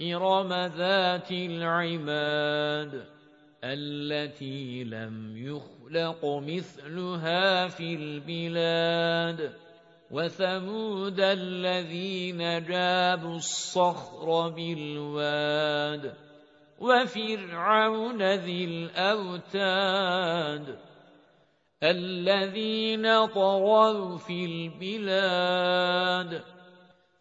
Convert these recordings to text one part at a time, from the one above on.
إِرَمَ ذَاتِ الْعِمَادِ الَّتِي لَمْ يُخْلَقْ مِثْلُهَا فِي الْبِلَادِ وَثَمُودَ الَّذِينَ جَابُوا الصَّخْرَ بِالْوَادِ وَفِرْعَوْنَ ذِي الْأَوْتَادِ الَّذِينَ طَغَوْا فِي الْبِلَادِ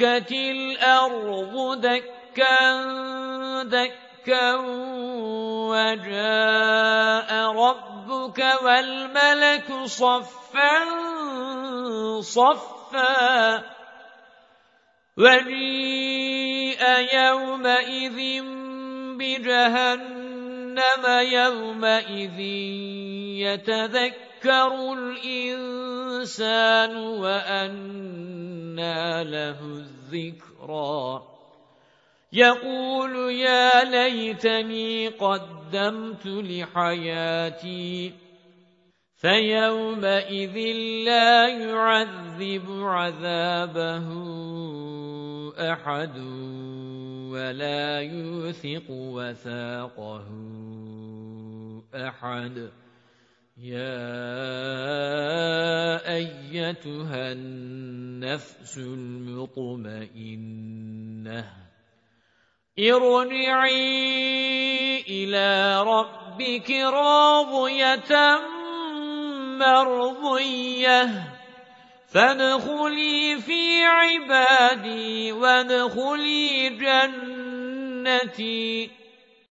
دُكَّتِ الْأَرْضُ دَكًّا دَكًّا وَجَاءَ رَبُّكَ وَالْمَلَكُ صَفًّا صَفًّا. وَجِيءَ يَوْمَئِذٍ بِجَهَنَّمَ يَوْمَئِذٍ يَتَذَكَّرُ الْإِنسَانُ وَأَنَّى لَهُ الذِّكْرَى. يَقُولُ يَا لَيْتَنِي قَدَّمْتُ لِحَيَاتِي فَيَوْمَئِذٍ لَّا يُعَذِّبُ عَذَابَهُ أَحَدٌ وَلَا يُوثِقُ وَثَاقَهُ أَحَدٌ. يَا أَيَّتُهَا النَّفْسُ الْمُطْمَئِنَّةُ ارْجِعِي إِلَى رَبِّكِ رَاضِيَةً مَّرْضِيَّةً فَادْخُلِي فِي عِبَادِي وَادْخُلِي جَنَّتِي